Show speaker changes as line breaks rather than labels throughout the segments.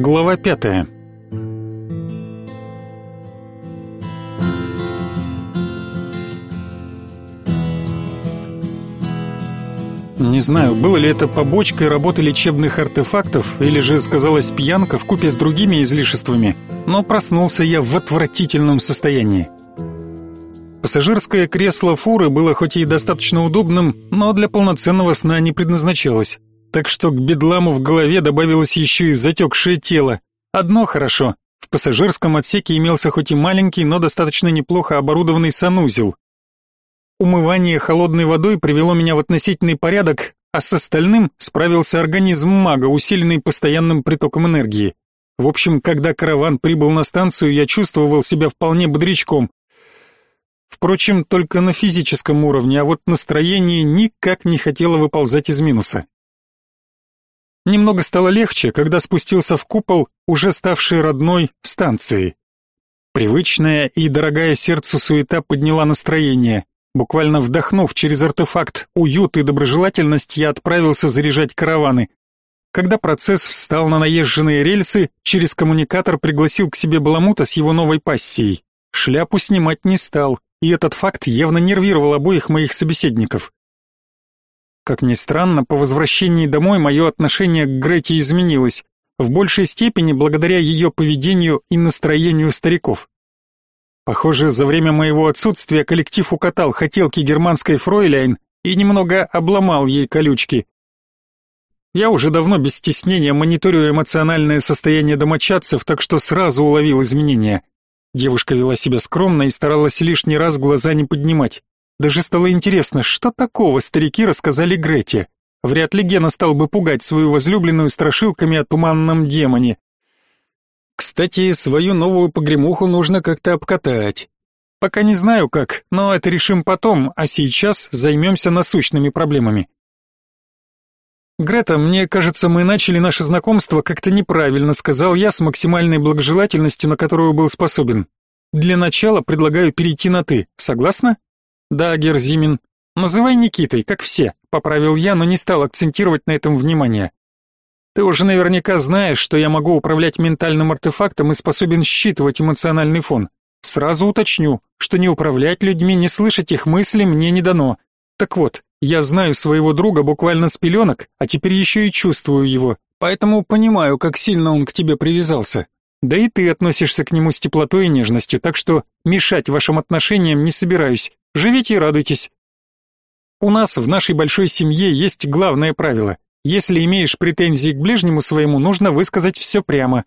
Глава пятая. Не знаю, было ли это побочкой работы лечебных артефактов или же сказалась пьянка в купе с другими излишествами, но проснулся я в отвратительном состоянии. Пассажирское кресло фуры было хоть и достаточно удобным, но для полноценного сна не предназначалось. Так что к бедламу в голове добавилось еще и затекшее тело. Одно хорошо. В пассажирском отсеке имелся хоть и маленький, но достаточно неплохо оборудованный санузел. Умывание холодной водой привело меня в относительный порядок, а с остальным справился организм мага, усиленный постоянным притоком энергии. В общем, когда караван прибыл на станцию, я чувствовал себя вполне бодрячком. Впрочем, только на физическом уровне, а вот настроение никак не хотело выползать из минуса. Немного стало легче, когда спустился в купол, уже ставший родной станции. Привычная и дорогая сердцу суета подняла настроение. Буквально вдохнув через артефакт уют и доброжелательность, я отправился заряжать караваны. Когда процесс встал на наезженные рельсы, через коммуникатор пригласил к себе Баламута с его новой пассией. Шляпу снимать не стал, и этот факт явно нервировал обоих моих собеседников. Как ни странно, по возвращении домой мое отношение к Грете изменилось, в большей степени благодаря ее поведению и настроению стариков. Похоже, за время моего отсутствия коллектив укатал хотелки германской фройляйн и немного обломал ей колючки. Я уже давно без стеснения мониторю эмоциональное состояние домочадцев, так что сразу уловил изменения. Девушка вела себя скромно и старалась лишний раз глаза не поднимать. Даже стало интересно, что такого старики рассказали Грете. Вряд ли Гена стал бы пугать свою возлюбленную страшилками о туманном демоне. Кстати, свою новую погремуху нужно как-то обкатать. Пока не знаю как, но это решим потом, а сейчас займемся насущными проблемами. Грета, мне кажется, мы начали наше знакомство как-то неправильно, сказал я с максимальной благожелательностью, на которую был способен. Для начала предлагаю перейти на ты. Согласна? Да, Герзимин. Называй Никитой, как все, поправил я, но не стал акцентировать на этом внимание. Ты уже наверняка знаешь, что я могу управлять ментальным артефактом и способен считывать эмоциональный фон. Сразу уточню, что не управлять людьми, не слышать их мысли мне не дано. Так вот, я знаю своего друга буквально с пеленок, а теперь еще и чувствую его, поэтому понимаю, как сильно он к тебе привязался. Да и ты относишься к нему с теплотой и нежностью, так что мешать вашим отношениям не собираюсь. Живите и радуйтесь. У нас в нашей большой семье есть главное правило. Если имеешь претензии к ближнему своему, нужно высказать все прямо.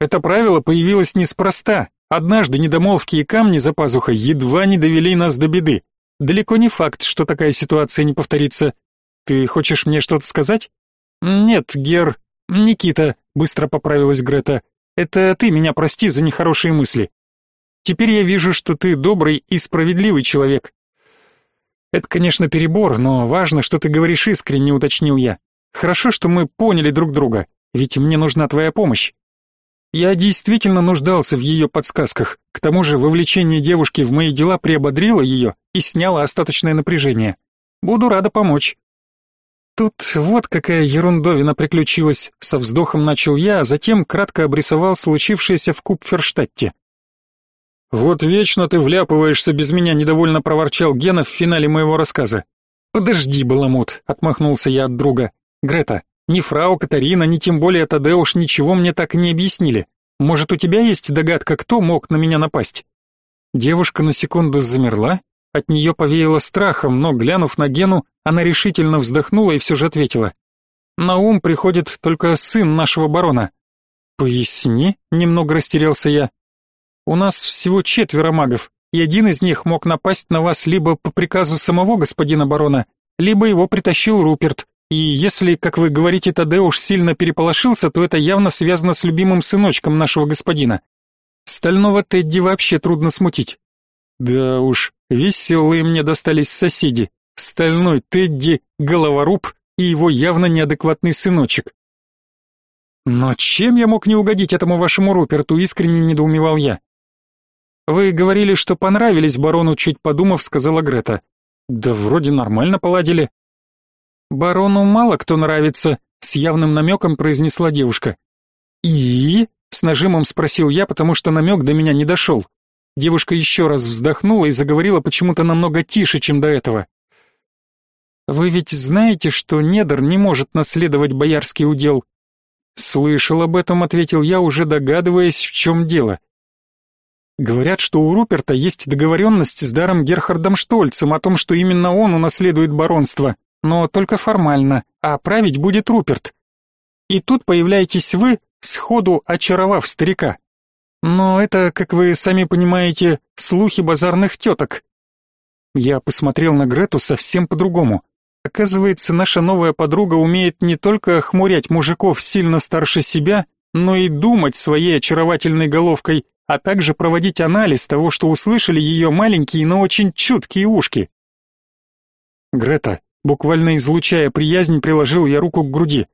Это правило появилось неспроста. Однажды недомолвки и камни за пазухой едва не довели нас до беды. Далеко не факт, что такая ситуация не повторится. Ты хочешь мне что-то сказать? Нет, Гер, Никита, быстро поправилась Грета. Это ты меня прости за нехорошие мысли. Теперь я вижу, что ты добрый и справедливый человек. Это, конечно, перебор, но важно, что ты говоришь искренне, уточнил я. Хорошо, что мы поняли друг друга, ведь мне нужна твоя помощь. Я действительно нуждался в ее подсказках. К тому же вовлечение девушки в мои дела приободрило ее и сняло остаточное напряжение. Буду рада помочь. Тут вот какая ерундовина приключилась, со вздохом начал я, а затем кратко обрисовал случившееся в Купферштадте. Вот вечно ты вляпываешься без меня, недовольно проворчал Гена в финале моего рассказа. Подожди, баламут, отмахнулся я от друга. Грета, ни фрау Катарина, ни тем более Тадеуш ничего мне так не объяснили. Может, у тебя есть догадка, кто мог на меня напасть? Девушка на секунду замерла, от нее повеяло страхом, но, глянув на Гену, она решительно вздохнула и все же ответила. «На ум приходит только сын нашего барона». «Поясни», — немного растерялся я. «У нас всего четверо магов, и один из них мог напасть на вас либо по приказу самого господина барона, либо его притащил Руперт. И если, как вы говорите, Тадеуш сильно переполошился, то это явно связано с любимым сыночком нашего господина. Стального Тедди вообще трудно смутить. Да уж, веселые мне достались соседи. Стальной Тедди, головоруб и его явно неадекватный сыночек. Но чем я мог не угодить этому вашему Руперту, искренне недоумевал я. Вы говорили, что понравились барону, чуть подумав, сказала Грета. Да вроде нормально поладили. Барону мало кто нравится, с явным намеком произнесла девушка. «И?» — с нажимом спросил я, потому что намек до меня не дошел. Девушка еще раз вздохнула и заговорила почему-то намного тише, чем до этого. «Вы ведь знаете, что недр не может наследовать боярский удел?» «Слышал об этом», — ответил я, уже догадываясь, в чем дело. Говорят, что у Руперта есть договоренность с Даром Герхардом Штольцем о том, что именно он унаследует баронство, но только формально, а править будет Руперт. И тут появляетесь вы, сходу очаровав старика. Но это, как вы сами понимаете, слухи базарных теток. Я посмотрел на Грету совсем по-другому. Оказывается, наша новая подруга умеет не только охмурять мужиков сильно старше себя, но и думать своей очаровательной головкой, а также проводить анализ того, что услышали ее маленькие, но очень чуткие ушки. Грета, буквально излучая приязнь, приложил я руку к груди.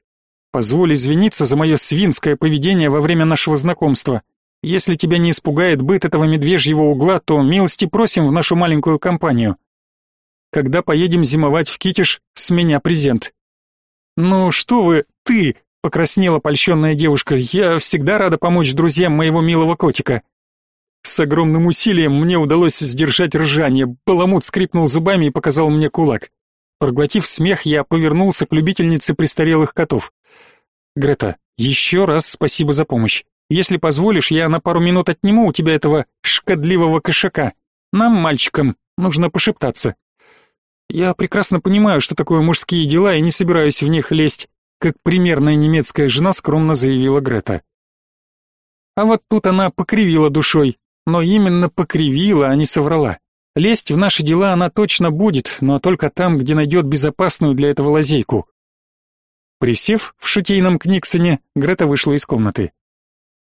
Позволь извиниться за мое свинское поведение во время нашего знакомства. Если тебя не испугает быт этого медвежьего угла, то милости просим в нашу маленькую компанию. Когда поедем зимовать в Китиш, с меня презент. Ну что вы, ты, Покраснела польщенная девушка. Я всегда рада помочь друзьям моего милого котика. С огромным усилием мне удалось сдержать ржание. Баламут скрипнул зубами и показал мне кулак. Проглотив смех, я повернулся к любительнице престарелых котов. Грета, еще раз спасибо за помощь. Если позволишь, я на пару минут отниму у тебя этого шкодливого кошака. Нам, мальчикам, нужно пошептаться. Я прекрасно понимаю, что такое мужские дела, и не собираюсь в них лезть как примерная немецкая жена скромно заявила Грета. А вот тут она покривила душой, но именно покривила, а не соврала. Лезть в наши дела она точно будет, но только там, где найдет безопасную для этого лазейку. Присев в шутейном книгсоне, Грета вышла из комнаты.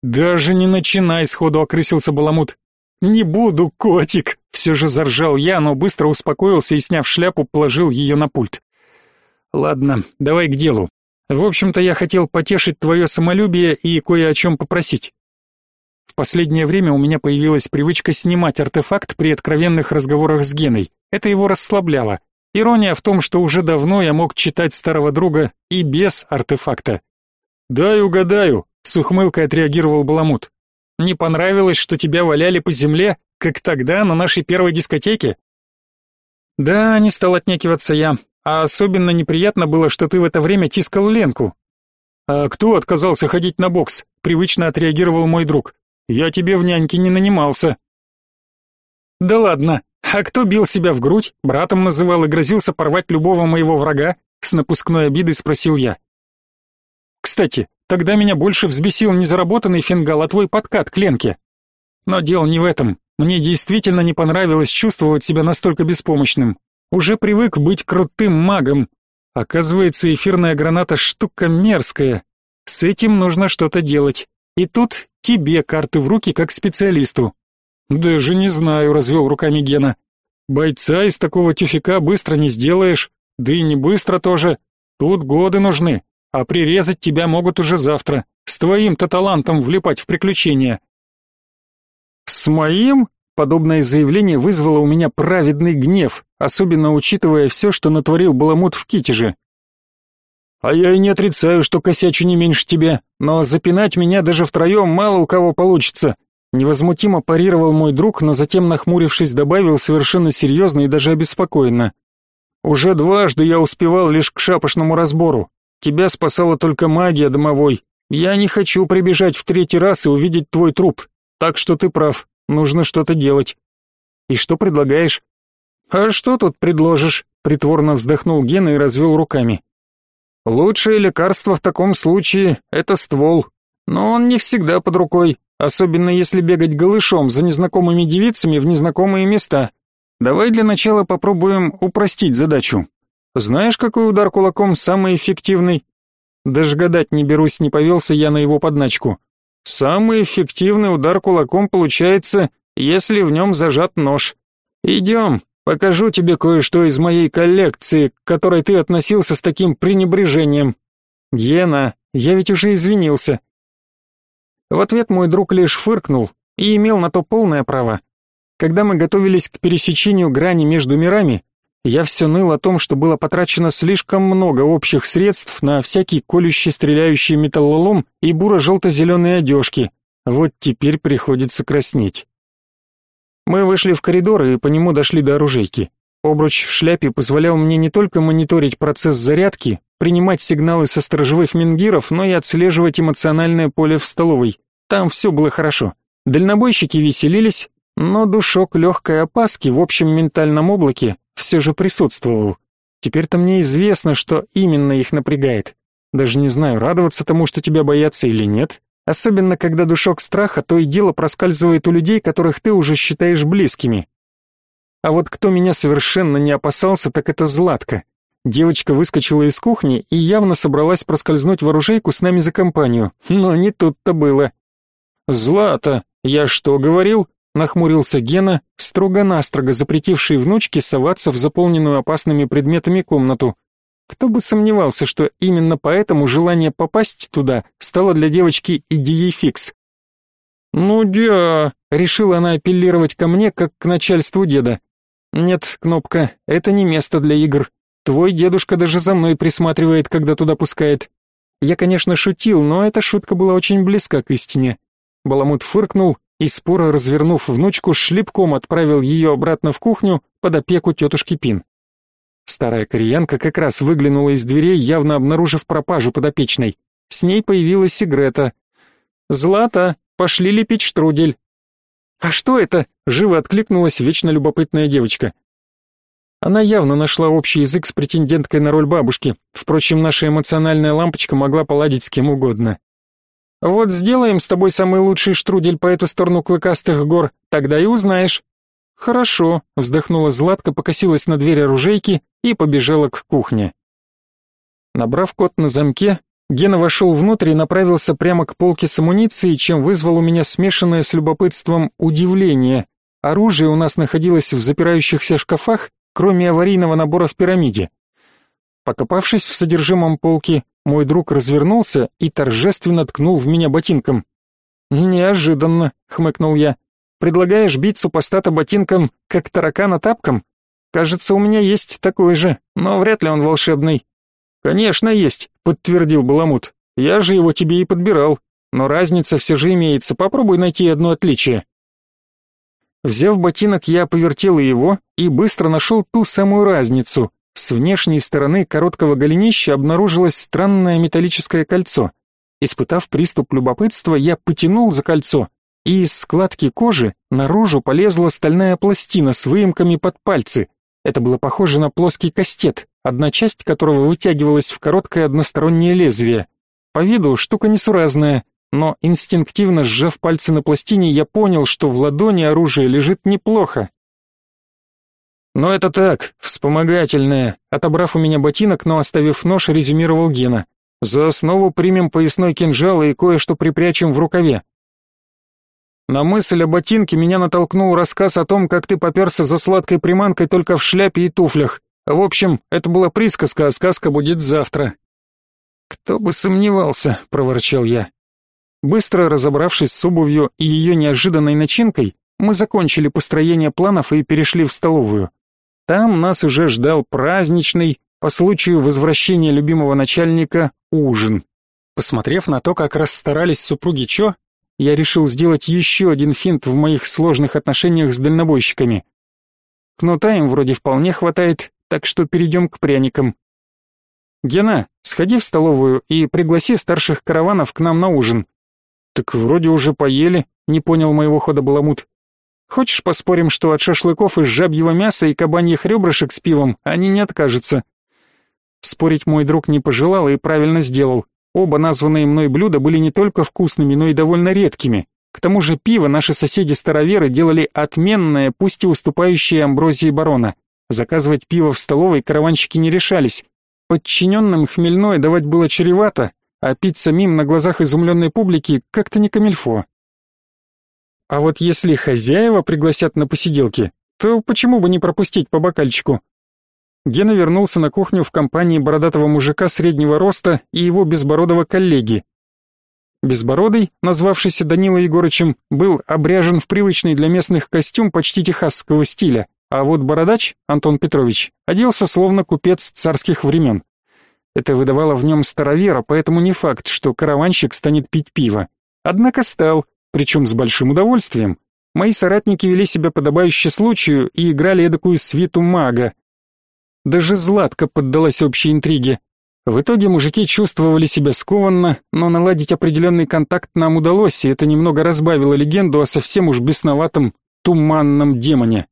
«Даже не начинай», — сходу окрысился Баламут. «Не буду, котик!» — все же заржал я, но быстро успокоился и, сняв шляпу, положил ее на пульт. «Ладно, давай к делу. В общем-то, я хотел потешить твое самолюбие и кое о чем попросить. В последнее время у меня появилась привычка снимать артефакт при откровенных разговорах с Геной. Это его расслабляло. Ирония в том, что уже давно я мог читать старого друга и без артефакта. «Дай угадаю», — с ухмылкой отреагировал Баламут. «Не понравилось, что тебя валяли по земле, как тогда на нашей первой дискотеке?» «Да, не стал отнекиваться я. А особенно неприятно было, что ты в это время тискал Ленку. А кто отказался ходить на бокс? Привычно отреагировал мой друг. Я тебе в няньке не нанимался. Да ладно. А кто бил себя в грудь, братом называл и грозился порвать любого моего врага? С напускной обидой спросил я. Кстати, тогда меня больше взбесил не заработанный фингал, а твой подкат к Ленке. Но дело не в этом. Мне действительно не понравилось чувствовать себя настолько беспомощным. Уже привык быть крутым магом. Оказывается, эфирная граната штука мерзкая. С этим нужно что-то делать. И тут тебе карты в руки как специалисту. Даже не знаю, развел руками Гена. Бойца из такого тюфика быстро не сделаешь, да и не быстро тоже. Тут годы нужны, а прирезать тебя могут уже завтра. С твоим-то талантом влипать в приключения. С моим? Подобное заявление вызвало у меня праведный гнев, особенно учитывая все, что натворил Баламут в Китеже. А я и не отрицаю, что косячу не меньше тебя, но запинать меня даже втроем мало у кого получится. Невозмутимо парировал мой друг, но затем, нахмурившись, добавил совершенно серьезно и даже обеспокоенно. Уже дважды я успевал лишь к шапошному разбору. Тебя спасала только магия домовой. Я не хочу прибежать в третий раз и увидеть твой труп. Так что ты прав. Нужно что-то делать. И что предлагаешь? А что тут предложишь? Притворно вздохнул Гена и развел руками. Лучшее лекарство в таком случае — это ствол. Но он не всегда под рукой, особенно если бегать голышом за незнакомыми девицами в незнакомые места. Давай для начала попробуем упростить задачу. Знаешь, какой удар кулаком самый эффективный? Даже гадать не берусь, не повелся я на его подначку. Самый эффективный удар кулаком получается, если в нем зажат нож. Идем, покажу тебе кое-что из моей коллекции, к которой ты относился с таким пренебрежением. Гена, я ведь уже извинился. В ответ мой друг лишь фыркнул и имел на то полное право. Когда мы готовились к пересечению грани между мирами, Я все ныл о том, что было потрачено слишком много общих средств на всякий колющий стреляющий металлолом и буро-желто-зеленые одежки. Вот теперь приходится краснеть. Мы вышли в коридор и по нему дошли до оружейки. Обруч в шляпе позволял мне не только мониторить процесс зарядки, принимать сигналы со сторожевых мингиров, но и отслеживать эмоциональное поле в столовой. Там все было хорошо. Дальнобойщики веселились, но душок легкой опаски в общем ментальном облаке все же присутствовал. Теперь-то мне известно, что именно их напрягает. Даже не знаю, радоваться тому, что тебя боятся или нет. Особенно, когда душок страха то и дело проскальзывает у людей, которых ты уже считаешь близкими. А вот кто меня совершенно не опасался, так это Златка. Девочка выскочила из кухни и явно собралась проскользнуть в оружейку с нами за компанию. Но не тут-то было. «Злата, я что говорил?» Нахмурился Гена, строго-настрого запретивший внучке соваться в заполненную опасными предметами комнату. Кто бы сомневался, что именно поэтому желание попасть туда стало для девочки идеей фикс. «Ну да», — решила она апеллировать ко мне, как к начальству деда. «Нет, Кнопка, это не место для игр. Твой дедушка даже за мной присматривает, когда туда пускает». Я, конечно, шутил, но эта шутка была очень близка к истине. Баламут фыркнул и, споро развернув внучку, шлепком отправил ее обратно в кухню под опеку тетушки Пин. Старая кореянка как раз выглянула из дверей, явно обнаружив пропажу подопечной. С ней появилась и Грета. «Злата, пошли лепить штрудель». «А что это?» — живо откликнулась вечно любопытная девочка. Она явно нашла общий язык с претенденткой на роль бабушки. Впрочем, наша эмоциональная лампочка могла поладить с кем угодно. Вот сделаем с тобой самый лучший штрудель по эту сторону клыкастых гор, тогда и узнаешь. Хорошо, вздохнула Златка, покосилась на дверь оружейки и побежала к кухне. Набрав код на замке, Гена вошел внутрь и направился прямо к полке с амуницией, чем вызвал у меня смешанное с любопытством удивление. Оружие у нас находилось в запирающихся шкафах, кроме аварийного набора в пирамиде. Покопавшись в содержимом полки, мой друг развернулся и торжественно ткнул в меня ботинком. «Неожиданно», — хмыкнул я. «Предлагаешь бить супостата ботинком, как таракана тапком? Кажется, у меня есть такой же, но вряд ли он волшебный». «Конечно есть», — подтвердил Баламут. «Я же его тебе и подбирал. Но разница все же имеется, попробуй найти одно отличие». Взяв ботинок, я повертел его и быстро нашел ту самую разницу. С внешней стороны короткого голенища обнаружилось странное металлическое кольцо. Испытав приступ любопытства, я потянул за кольцо, и из складки кожи наружу полезла стальная пластина с выемками под пальцы. Это было похоже на плоский кастет, одна часть которого вытягивалась в короткое одностороннее лезвие. По виду штука несуразная, но инстинктивно сжав пальцы на пластине, я понял, что в ладони оружие лежит неплохо. «Но это так, вспомогательное», — отобрав у меня ботинок, но оставив нож, резюмировал Гена. «За основу примем поясной кинжал и кое-что припрячем в рукаве». На мысль о ботинке меня натолкнул рассказ о том, как ты поперся за сладкой приманкой только в шляпе и туфлях. В общем, это была присказка, а сказка будет завтра. «Кто бы сомневался», — проворчал я. Быстро разобравшись с обувью и ее неожиданной начинкой, мы закончили построение планов и перешли в столовую. Там нас уже ждал праздничный, по случаю возвращения любимого начальника, ужин. Посмотрев на то, как расстарались супруги Чо, я решил сделать еще один финт в моих сложных отношениях с дальнобойщиками. Кнута им вроде вполне хватает, так что перейдем к пряникам. Гена, сходи в столовую и пригласи старших караванов к нам на ужин. Так вроде уже поели, не понял моего хода Баламут. Хочешь поспорим, что от шашлыков из жабьего мяса и кабаньих ребрышек с пивом они не откажутся?» Спорить мой друг не пожелал и правильно сделал. Оба названные мной блюда были не только вкусными, но и довольно редкими. К тому же пиво наши соседи-староверы делали отменное, пусть и уступающее амброзии барона. Заказывать пиво в столовой караванщики не решались. Подчиненным хмельное давать было чревато, а пить самим на глазах изумленной публики как-то не камильфо. А вот если хозяева пригласят на посиделки, то почему бы не пропустить по бокальчику? Гена вернулся на кухню в компании бородатого мужика среднего роста и его безбородого коллеги. Безбородый, назвавшийся Данила Егорычем, был обряжен в привычный для местных костюм почти техасского стиля, а вот бородач, Антон Петрович, оделся словно купец царских времен. Это выдавало в нем старовера, поэтому не факт, что караванщик станет пить пиво. Однако стал, причем с большим удовольствием. Мои соратники вели себя подобающе случаю и играли эдакую свиту мага. Даже Златка поддалась общей интриге. В итоге мужики чувствовали себя скованно, но наладить определенный контакт нам удалось, и это немного разбавило легенду о совсем уж бесноватом туманном демоне.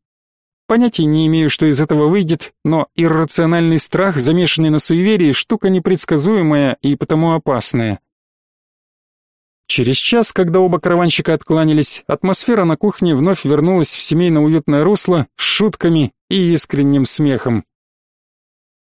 Понятия не имею, что из этого выйдет, но иррациональный страх, замешанный на суеверии, штука непредсказуемая и потому опасная. Через час, когда оба караванщика откланялись, атмосфера на кухне вновь вернулась в семейно-уютное русло с шутками и искренним смехом.